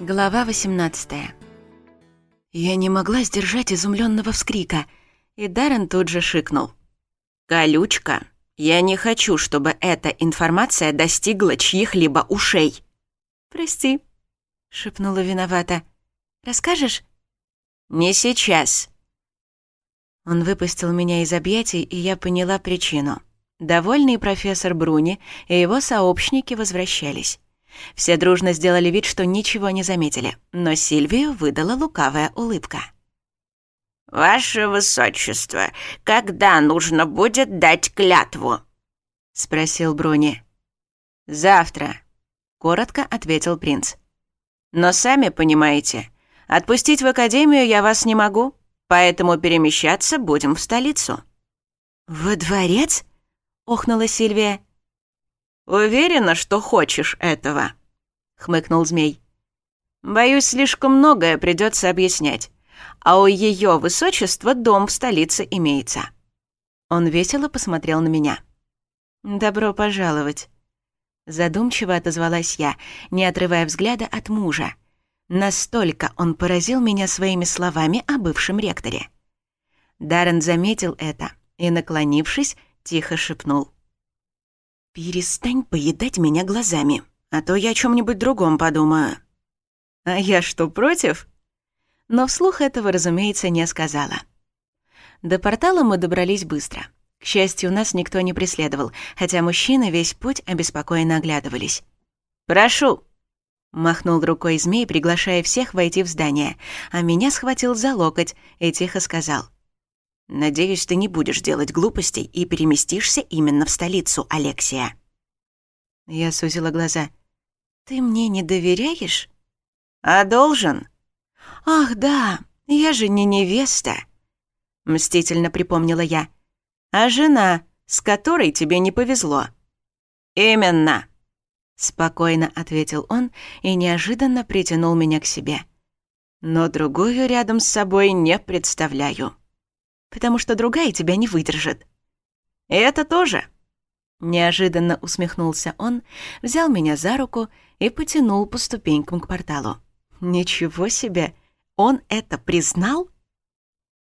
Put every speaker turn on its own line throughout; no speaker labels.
Глава 18. Я не могла сдержать изумленного вскрика, и Даррен тут же шикнул. «Колючка, я не хочу, чтобы эта информация достигла чьих-либо ушей». «Прости», — шепнула виновата. «Расскажешь?» «Не сейчас». Он выпустил меня из объятий, и я поняла причину. Довольный профессор Бруни и его сообщники возвращались. Все дружно сделали вид, что ничего не заметили, но Сильвию выдала лукавая улыбка.
«Ваше высочество, когда нужно будет дать клятву?» — спросил Бруни.
«Завтра», — коротко ответил принц. «Но сами понимаете, отпустить в академию я вас не могу, поэтому перемещаться будем в столицу».
«Во дворец?» — охнула Сильвия.
«Уверена, что хочешь этого», — хмыкнул змей. «Боюсь, слишком многое придется объяснять. А у ее высочества дом в столице имеется». Он весело посмотрел на меня. «Добро пожаловать». Задумчиво отозвалась я, не отрывая взгляда от мужа. Настолько он поразил меня своими словами о бывшем ректоре. Даррен заметил это и, наклонившись, тихо шепнул. «Перестань поедать меня глазами, а то я о чем нибудь другом подумаю». «А я что, против?» Но вслух этого, разумеется, не сказала. До портала мы добрались быстро. К счастью, нас никто не преследовал, хотя мужчины весь путь обеспокоенно оглядывались. «Прошу!» — махнул рукой змей, приглашая всех войти в здание, а меня схватил за локоть и тихо сказал — «Надеюсь, ты не будешь делать глупостей и переместишься именно в столицу, Алексия». Я сузила глаза. «Ты мне не доверяешь?» «А должен?» «Ах, да, я же не невеста!» Мстительно припомнила я. «А жена, с которой тебе не повезло?» «Именно!» Спокойно ответил он и неожиданно притянул меня к себе. «Но другую рядом с собой не представляю» потому что другая тебя не выдержит». Это тоже?» Неожиданно усмехнулся он, взял меня за руку и потянул по ступенькам к порталу. «Ничего себе! Он это признал?»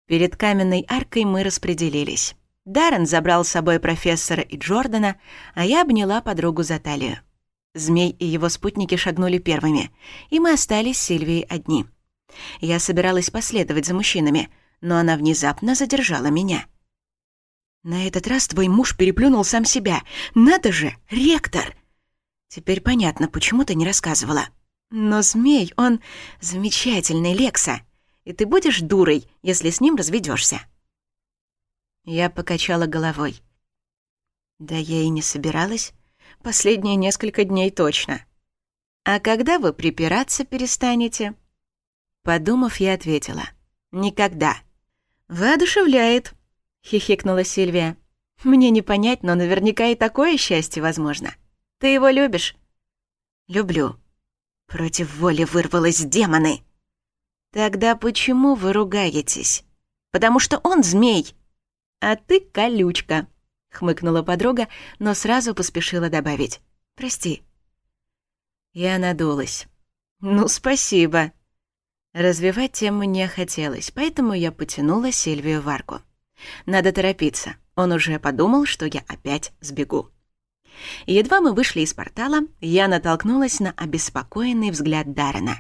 Перед каменной аркой мы распределились. Даррен забрал с собой профессора и Джордана, а я обняла подругу за талию. Змей и его спутники шагнули первыми, и мы остались с Сильвией одни. Я собиралась последовать за мужчинами — но она внезапно задержала меня. «На этот раз твой муж переплюнул сам себя. Надо же, ректор!» «Теперь понятно, почему ты не рассказывала. Но змей, он замечательный, Лекса, и ты будешь дурой, если с ним разведешься. Я покачала головой. «Да я и не собиралась. Последние несколько дней точно». «А когда вы припираться перестанете?» Подумав, я ответила. «Никогда. «Воодушевляет», — хихикнула Сильвия. «Мне не понять, но наверняка и такое счастье возможно. Ты его любишь?» «Люблю». Против воли вырвалось демоны. «Тогда почему вы ругаетесь?» «Потому что он змей!» «А ты колючка», — хмыкнула подруга, но сразу поспешила добавить. «Прости». Я надулась. «Ну, спасибо», Развивать тему не хотелось, поэтому я потянула Сильвию в арку. Надо торопиться. Он уже подумал, что я опять сбегу. Едва мы вышли из портала, я натолкнулась на обеспокоенный взгляд Даррена.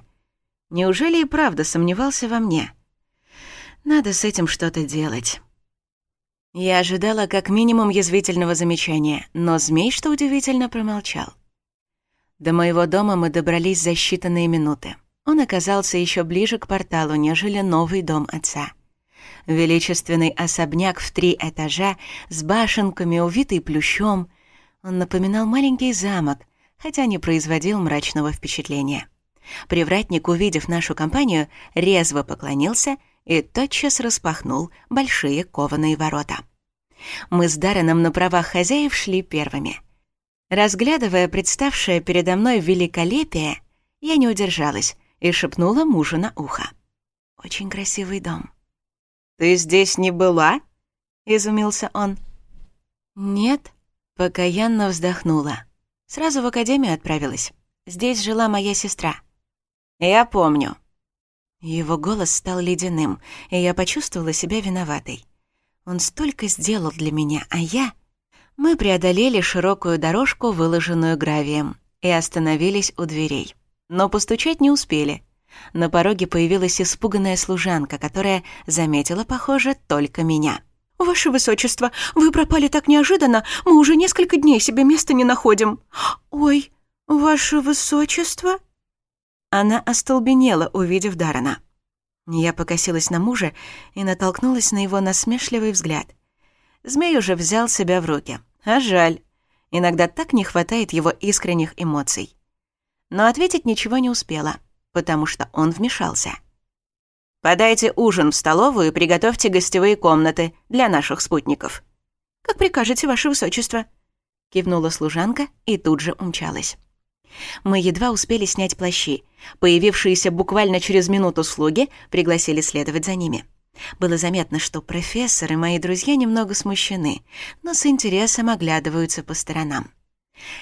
Неужели и правда сомневался во мне? Надо с этим что-то делать. Я ожидала как минимум язвительного замечания, но змей, что удивительно, промолчал. До моего дома мы добрались за считанные минуты. Он оказался еще ближе к порталу, нежели новый дом отца. Величественный особняк в три этажа с башенками, увитый плющом. Он напоминал маленький замок, хотя не производил мрачного впечатления. Привратник, увидев нашу компанию, резво поклонился и тотчас распахнул большие кованые ворота. Мы с Дарреном на правах хозяев шли первыми. Разглядывая представшее передо мной великолепие, я не удержалась и шепнула мужу на ухо. «Очень красивый дом». «Ты здесь не была?» — изумился он. «Нет», — покаянно вздохнула. «Сразу в академию отправилась. Здесь жила моя сестра». «Я помню».
Его голос стал ледяным, и я почувствовала себя виноватой. Он столько сделал для меня, а я... Мы преодолели широкую дорожку, выложенную гравием, и остановились у дверей. Но постучать не успели. На пороге появилась испуганная служанка, которая заметила, похоже, только меня.
«Ваше Высочество, вы пропали так неожиданно, мы уже несколько дней себе места не находим». «Ой, Ваше Высочество?»
Она остолбенела, увидев Дарана. Я покосилась на мужа и натолкнулась на его насмешливый взгляд. Змей уже взял себя в руки. А жаль. Иногда так не хватает его искренних эмоций но ответить ничего не успела, потому что он вмешался.
«Подайте ужин в столовую и приготовьте гостевые комнаты для наших спутников».
«Как прикажете, ваше высочество», — кивнула служанка и тут же умчалась. Мы едва успели снять плащи. Появившиеся буквально через минуту слуги пригласили следовать за ними. Было заметно, что профессор и мои друзья немного смущены, но с интересом оглядываются по сторонам.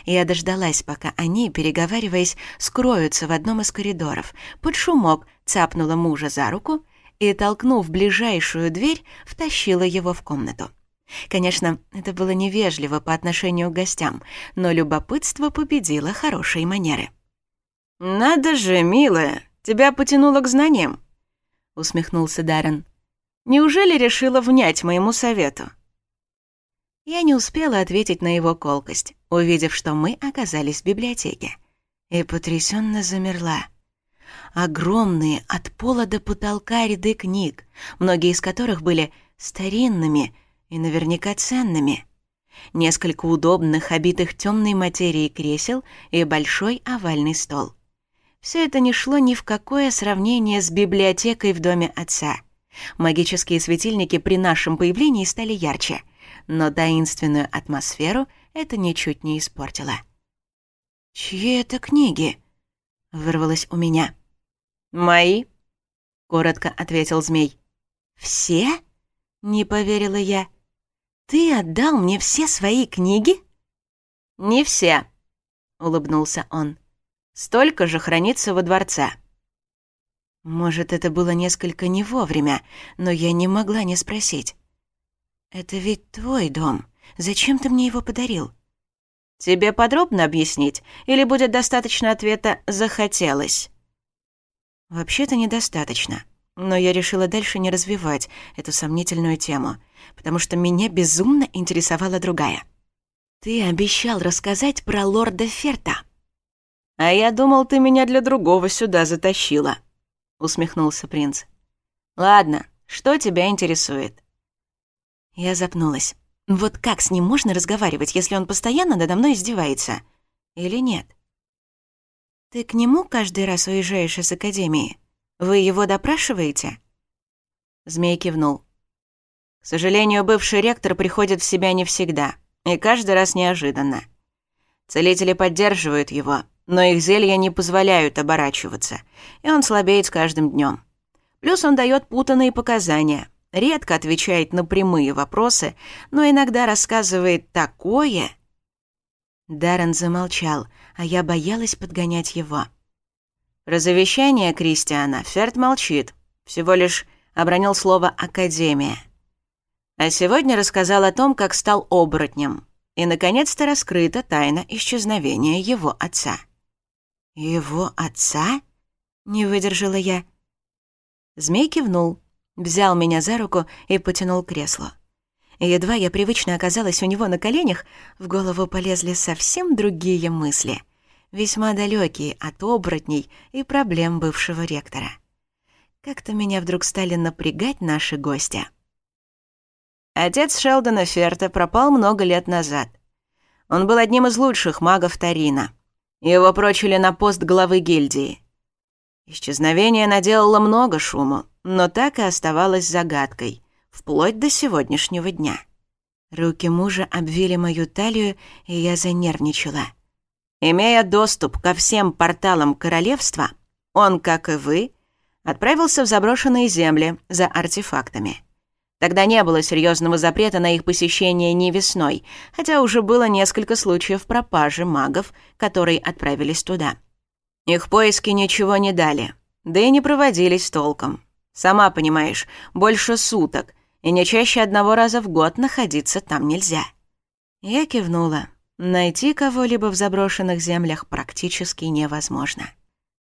Я дождалась, пока они, переговариваясь, скроются в одном из коридоров. Под шумок цапнула мужа за руку и, толкнув ближайшую дверь, втащила его в комнату. Конечно, это было невежливо по отношению к гостям, но любопытство победило хорошие манеры.
«Надо же, милая, тебя потянуло к знаниям», — усмехнулся Даррен. «Неужели решила внять моему совету?»
Я не успела ответить на его колкость, увидев, что мы оказались в библиотеке. И потрясенно замерла. Огромные от пола до потолка ряды книг, многие из которых были старинными и наверняка ценными. Несколько удобных, обитых темной материей кресел и большой овальный стол. Все это не шло ни в какое сравнение с библиотекой в доме отца. Магические светильники при нашем появлении стали ярче — но таинственную атмосферу это ничуть не испортило. «Чьи это книги?» — вырвалось у меня.
«Мои», — коротко ответил змей.
«Все?» — не поверила я. «Ты отдал мне все свои книги?»
«Не все», — улыбнулся он. «Столько же хранится во дворце».
Может, это было несколько не вовремя, но я не могла не спросить. «Это ведь твой дом. Зачем ты мне его подарил?»
«Тебе подробно объяснить? Или будет достаточно ответа «захотелось»?»
«Вообще-то недостаточно. Но я решила дальше не развивать эту сомнительную тему, потому что меня безумно интересовала другая. Ты обещал рассказать про лорда Ферта».
«А я думал, ты меня для другого сюда затащила», — усмехнулся принц. «Ладно, что тебя интересует?»
Я запнулась. Вот как с ним можно разговаривать, если он постоянно надо мной издевается? Или нет? Ты к нему каждый раз уезжаешь из академии? Вы его допрашиваете?
Змей кивнул. К сожалению, бывший ректор приходит в себя не всегда, и каждый раз неожиданно. Целители поддерживают его, но их зелья не позволяют оборачиваться, и он слабеет с каждым днем. Плюс он дает путанные показания, редко отвечает на прямые вопросы, но иногда рассказывает такое.
Даррен замолчал, а я боялась подгонять его.
Про завещание Кристиана Ферд молчит, всего лишь обронил слово «академия». А сегодня рассказал о том, как стал оборотнем, и, наконец-то, раскрыта тайна исчезновения его отца.
«Его отца?» — не выдержала я.
Змей кивнул, взял меня за руку и потянул кресло.
Едва я привычно оказалась у него на коленях, в голову полезли совсем другие мысли, весьма далекие от оборотней и проблем бывшего ректора. Как-то меня вдруг стали напрягать наши гости.
Отец Шелдона Ферта пропал много лет назад. Он был одним из лучших магов Тарина. Его прочили на пост главы гильдии. Исчезновение наделало много шума, но так и оставалась загадкой, вплоть до сегодняшнего дня.
Руки мужа обвили мою талию, и я занервничала.
Имея доступ ко всем порталам королевства, он, как и вы, отправился в заброшенные земли за артефактами. Тогда не было серьезного запрета на их посещение ни весной, хотя уже было несколько случаев пропажи магов, которые отправились туда. Их поиски ничего не дали, да и не проводились толком. Сама понимаешь, больше суток, и не чаще одного раза в год находиться там нельзя». Я кивнула. Найти кого-либо в заброшенных землях практически невозможно.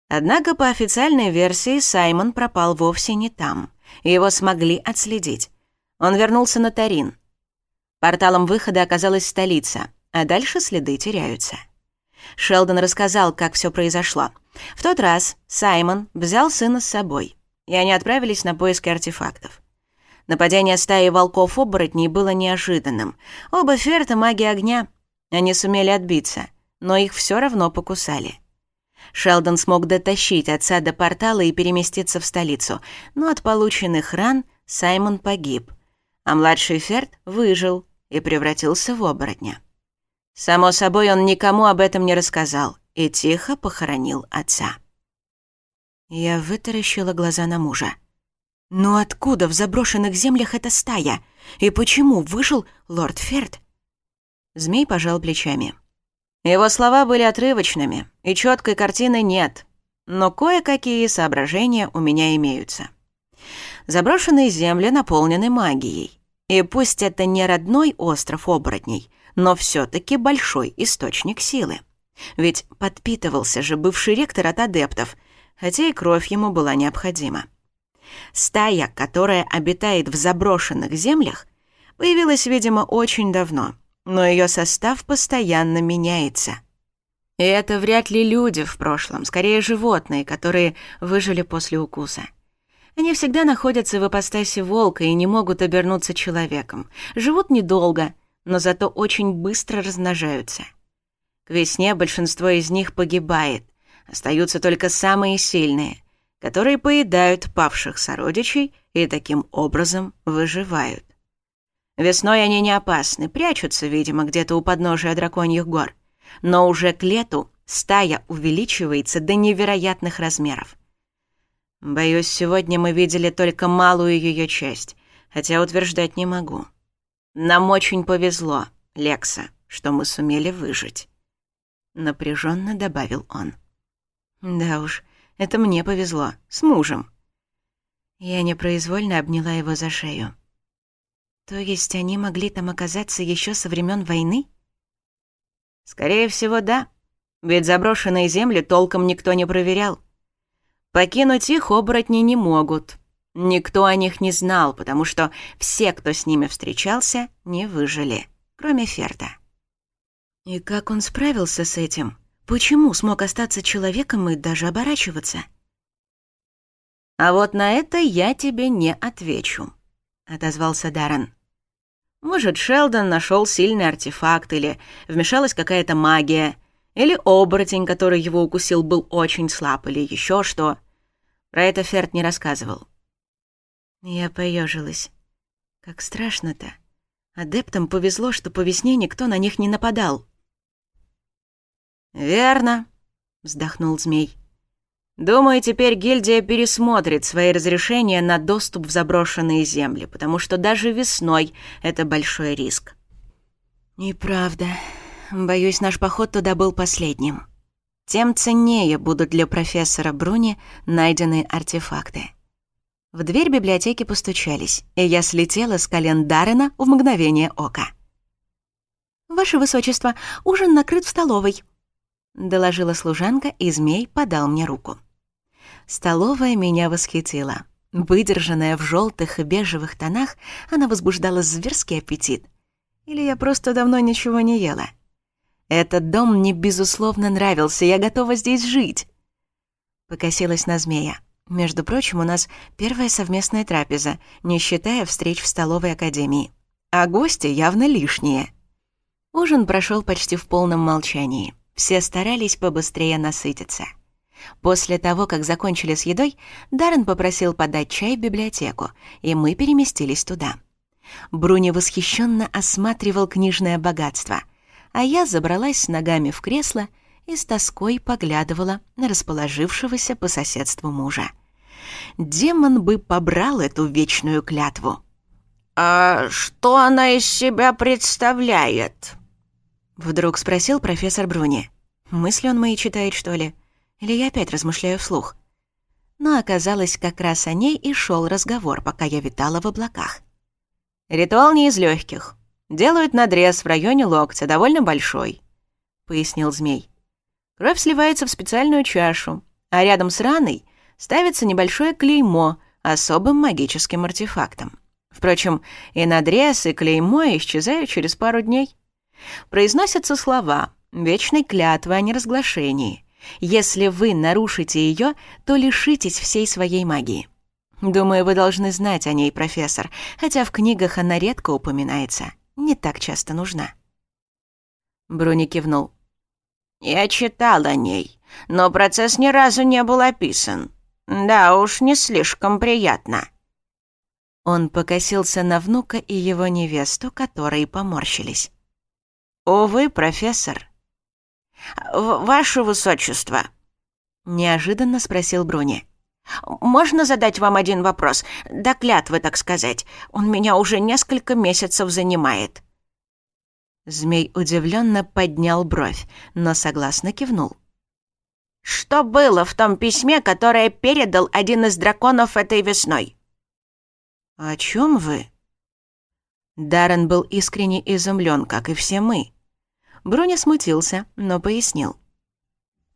Однако, по официальной версии, Саймон пропал вовсе не там. Его смогли отследить. Он вернулся на Тарин. Порталом выхода оказалась столица, а дальше следы теряются. Шелдон рассказал, как все произошло. В тот раз Саймон взял сына с собой и они отправились на поиски артефактов. Нападение стаи волков-оборотней было неожиданным. Оба ферта — маги огня. Они сумели отбиться, но их все равно покусали. Шелдон смог дотащить отца до портала и переместиться в столицу, но от полученных ран Саймон погиб, а младший ферт выжил и превратился в оборотня. Само собой, он никому об этом не рассказал и тихо похоронил отца. Я вытаращила глаза на мужа. «Но откуда в заброшенных землях эта стая? И почему вышел лорд Ферд?» Змей пожал плечами. Его слова были отрывочными, и четкой картины нет, но кое-какие соображения у меня имеются. Заброшенные земли наполнены магией, и пусть это не родной остров оборотней, но все таки большой источник силы. Ведь подпитывался же бывший ректор от адептов — хотя и кровь ему была необходима. Стая, которая обитает в заброшенных землях, появилась, видимо, очень давно, но ее состав постоянно меняется. И это вряд ли люди в прошлом, скорее животные, которые выжили после укуса. Они всегда находятся в ипостаси волка и не могут обернуться человеком. Живут недолго, но зато очень быстро размножаются. К весне большинство из них погибает, Остаются только самые сильные, которые поедают павших сородичей и таким образом выживают. Весной они не опасны, прячутся, видимо, где-то у подножия драконьих гор. Но уже к лету стая увеличивается до невероятных размеров. Боюсь, сегодня мы видели только малую ее часть, хотя утверждать не могу. Нам очень повезло, Лекса, что мы сумели выжить. Напряженно добавил он. Да уж, это мне повезло. С мужем. Я непроизвольно обняла его за шею. То есть они могли там оказаться еще со времен войны? Скорее всего, да. Ведь заброшенные земли толком никто не проверял. Покинуть их оборотни не могут. Никто о них не знал, потому что все, кто с ними встречался, не выжили, кроме Ферда. И как он справился с этим? Почему смог остаться человеком и даже оборачиваться? «А вот на это я тебе не отвечу», — отозвался Даррен. «Может, Шелдон нашел сильный артефакт или вмешалась какая-то магия, или оборотень, который его укусил, был очень слаб, или еще что. Про это Ферд не рассказывал». Я поежилась. Как страшно-то. Адептам повезло, что по весне никто на них не нападал. «Верно», — вздохнул змей. «Думаю, теперь гильдия пересмотрит свои разрешения на доступ в заброшенные земли, потому что даже весной это большой риск». «Неправда. Боюсь, наш поход туда был последним. Тем ценнее будут для профессора Бруни найденные артефакты». В дверь библиотеки постучались, и я слетела с колен Даррена в мгновение ока. «Ваше высочество, ужин накрыт в столовой», доложила служанка, и змей подал мне руку. Столовая меня восхитила. Выдержанная в желтых и бежевых тонах, она возбуждала зверский аппетит. Или я просто давно ничего не ела. Этот дом мне, безусловно, нравился, я готова здесь жить. Покосилась на змея. Между прочим, у нас первая совместная трапеза, не считая встреч в столовой академии. А гости явно лишние. Ужин прошел почти в полном молчании. Все старались побыстрее насытиться. После того, как закончили с едой, Даррен попросил подать чай в библиотеку, и мы переместились туда. Бруни восхищенно осматривал книжное богатство, а я забралась ногами в кресло и с тоской поглядывала на расположившегося по соседству мужа. Демон бы побрал эту вечную клятву.
«А что она из себя представляет?»
Вдруг спросил профессор Бруни. Мысли он мои читает, что ли?
Или я опять размышляю вслух? Но оказалось, как раз о ней и шел разговор, пока я витала в облаках.
«Ритуал не из легких. Делают надрез в районе локтя, довольно большой», — пояснил змей. «Кровь сливается в специальную чашу, а рядом с раной ставится небольшое клеймо особым магическим артефактом. Впрочем, и надрез, и клеймо исчезают через пару дней». Произносятся слова вечной клятвы о неразглашении. Если вы нарушите ее, то лишитесь всей своей магии. Думаю, вы должны знать о ней, профессор, хотя в книгах она редко упоминается, не так часто нужна.
Бруни кивнул. «Я читал о ней, но процесс ни разу не был описан. Да уж, не слишком приятно».
Он покосился на внука и его невесту, которые поморщились.
«Овы, профессор!»
«Ваше высочество!»
— неожиданно спросил Бруни.
«Можно задать вам один вопрос? До клятвы, так сказать. Он меня уже несколько месяцев занимает».
Змей удивленно поднял бровь, но согласно кивнул.
«Что было в том письме, которое передал один из драконов этой весной?»
«О чем вы?» Даррен был искренне изумлен, как и все мы. Броня смутился, но пояснил.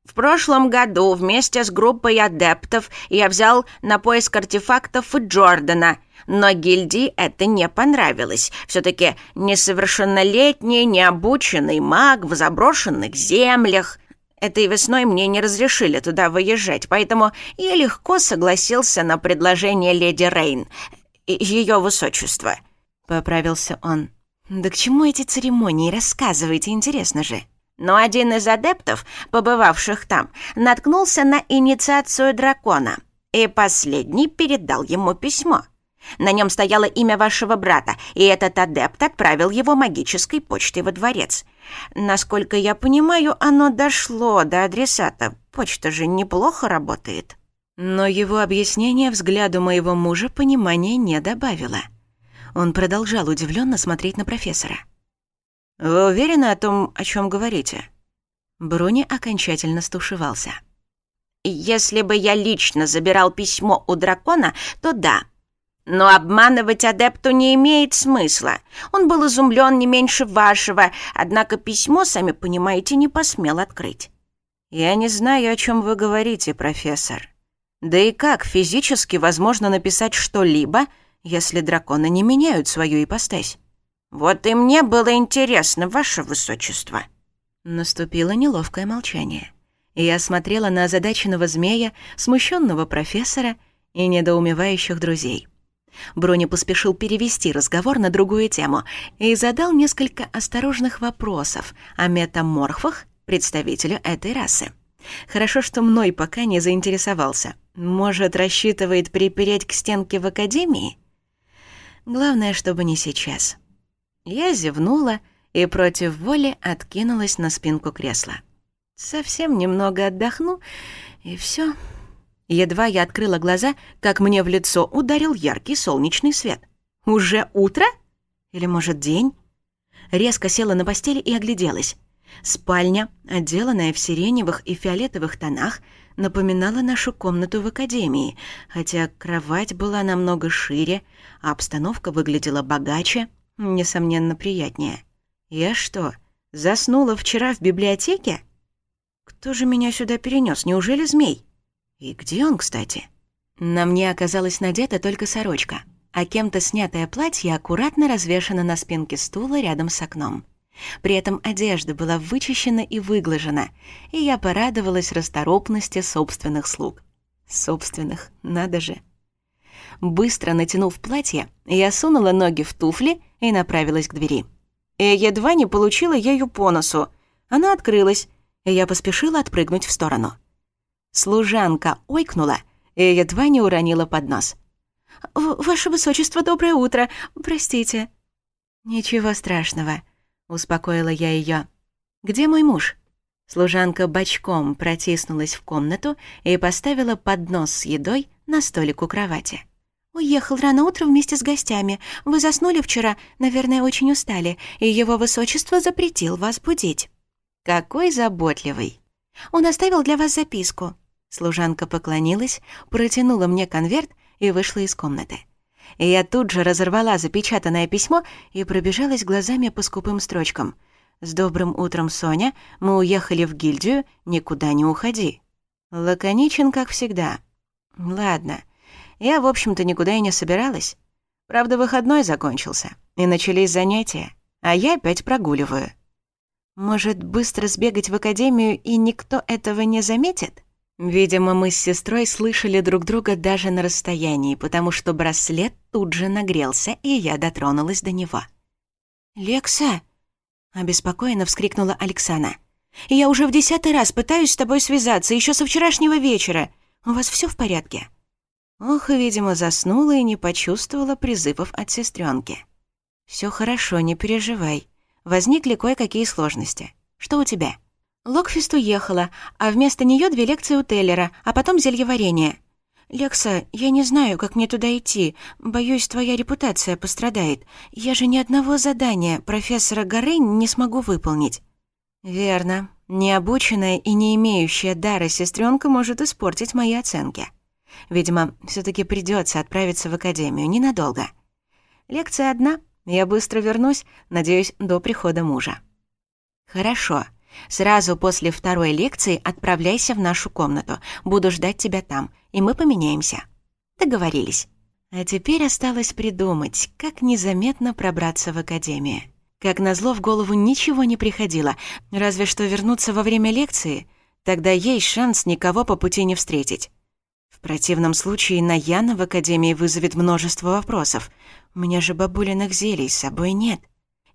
В прошлом году вместе с группой адептов я взял на поиск артефактов Джордана, но гильдии это не понравилось. Все-таки несовершеннолетний, необученный маг в заброшенных землях. Этой весной мне не разрешили туда выезжать, поэтому я легко согласился на предложение леди Рейн, ее высочество.
Поправился он. Да к чему эти церемонии? Рассказывайте, интересно же.
Но один из адептов, побывавших там, наткнулся на инициацию дракона, и последний передал ему письмо. На нем стояло имя вашего брата, и этот адепт отправил его магической почтой во дворец. Насколько я понимаю, оно дошло до адресата. Почта же неплохо работает.
Но его объяснение взгляду моего мужа понимания не добавило. Он продолжал удивленно смотреть на профессора.
«Вы уверены о том, о чем говорите?»
Бруни окончательно стушевался.
«Если бы я лично забирал письмо у дракона, то да. Но обманывать адепту не имеет смысла. Он был изумлен не меньше вашего, однако письмо, сами понимаете, не посмел открыть».
«Я не знаю, о чем вы говорите, профессор. Да и как физически возможно написать что-либо, — если драконы не меняют свою ипостась.
«Вот и мне было интересно, ваше высочество!»
Наступило неловкое молчание. Я смотрела на озадаченного змея, смущенного профессора и недоумевающих друзей. Броня поспешил перевести разговор на другую тему и задал несколько осторожных вопросов о метаморфах представителю этой расы. Хорошо, что мной пока не заинтересовался. Может, рассчитывает припереть к стенке в академии? Главное, чтобы не сейчас. Я зевнула и против воли откинулась на спинку кресла. Совсем немного отдохну, и все. Едва я открыла глаза, как мне в лицо ударил яркий солнечный свет. «Уже утро? Или, может, день?» Резко села на постели и огляделась. Спальня, отделанная в сиреневых и фиолетовых тонах — напоминала нашу комнату в академии, хотя кровать была намного шире, а обстановка выглядела богаче, несомненно, приятнее. Я что, заснула вчера в библиотеке? Кто же меня сюда перенес? Неужели змей? И где он, кстати? На мне оказалась надета только сорочка, а кем-то снятое платье аккуратно развешено на спинке стула рядом с окном. При этом одежда была вычищена и выглажена, и я порадовалась расторопности собственных слуг. Собственных, надо же. Быстро натянув платье, я сунула ноги в туфли и направилась к двери. И едва не получила ею по носу. Она открылась, и я поспешила отпрыгнуть в сторону. Служанка ойкнула и едва не уронила под нос. «Ваше высочество, доброе утро! Простите!» «Ничего страшного!» успокоила я ее. «Где мой муж?» Служанка бочком протиснулась в комнату и поставила поднос с едой на столик у кровати. «Уехал рано утром вместе с гостями. Вы заснули вчера, наверное, очень устали, и его высочество запретил вас будить». «Какой заботливый!» «Он оставил для вас записку». Служанка поклонилась, протянула мне конверт и вышла из комнаты. Я тут же разорвала запечатанное письмо и пробежалась глазами по скупым строчкам. «С добрым утром, Соня. Мы уехали в гильдию. Никуда не уходи». Лаконичен, как всегда. Ладно. Я, в общем-то, никуда и не собиралась. Правда, выходной закончился, и начались занятия, а я опять прогуливаю. Может, быстро сбегать в академию, и никто этого не заметит? Видимо, мы с сестрой слышали друг друга даже на расстоянии, потому что браслет тут же нагрелся, и я дотронулась до него. «Лекса!» — обеспокоенно вскрикнула Александра. «Я уже в десятый раз пытаюсь с тобой связаться, еще со вчерашнего вечера. У вас все в порядке?» Ох, видимо, заснула и не почувствовала призывов от сестренки. Все хорошо, не переживай. Возникли кое-какие сложности. Что у тебя?» Локфист уехала, а вместо нее две лекции у Теллера, а потом зельеварение. «Лекса, я не знаю, как мне туда идти. Боюсь, твоя репутация пострадает. Я же ни одного задания профессора Горы не смогу выполнить». «Верно. Необученная и не имеющая дара сестренка может испортить мои оценки. Видимо, все таки придется отправиться в академию ненадолго. Лекция одна. Я быстро вернусь, надеюсь, до прихода мужа». «Хорошо». Сразу после второй лекции отправляйся в нашу комнату. Буду ждать тебя там, и мы поменяемся. Договорились. А теперь осталось придумать, как незаметно пробраться в академию. Как назло, в голову ничего не приходило, разве что вернуться во время лекции. Тогда есть шанс никого по пути не встретить. В противном случае Наяна в академии вызовет множество вопросов. У меня же бабулиных зелий с собой нет.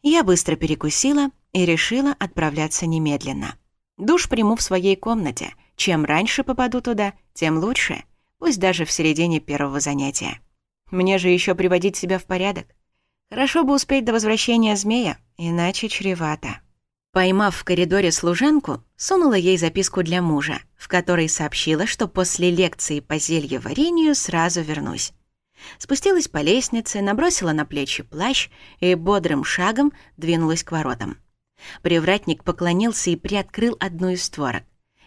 Я быстро перекусила, и решила отправляться немедленно. Душ приму в своей комнате. Чем раньше попаду туда, тем лучше. Пусть даже в середине первого занятия. Мне же еще приводить себя в порядок. Хорошо бы успеть до возвращения змея, иначе чревато. Поймав в коридоре служанку, сунула ей записку для мужа, в которой сообщила, что после лекции по зелье варенью сразу вернусь. Спустилась по лестнице, набросила на плечи плащ и бодрым шагом двинулась к воротам. Привратник поклонился и приоткрыл одну из створок.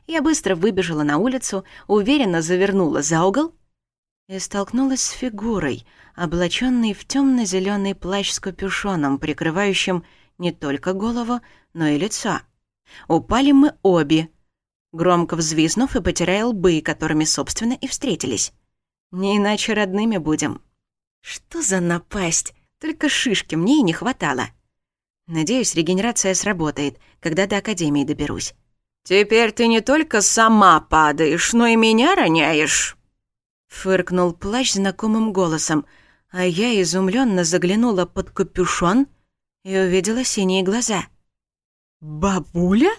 Я быстро выбежала на улицу, уверенно завернула за угол и столкнулась с фигурой, облаченной в темно-зеленый плащ с капюшоном, прикрывающим не только голову, но и лицо. Упали мы обе, громко взвизнув и потирая лбы, которыми, собственно, и встретились. Не иначе родными будем. Что за напасть? Только шишки мне и не хватало. Надеюсь, регенерация сработает, когда до Академии доберусь.
«Теперь ты не только сама падаешь, но и меня роняешь!»
Фыркнул плащ знакомым голосом, а я изумленно заглянула под капюшон и увидела синие глаза.
«Бабуля?»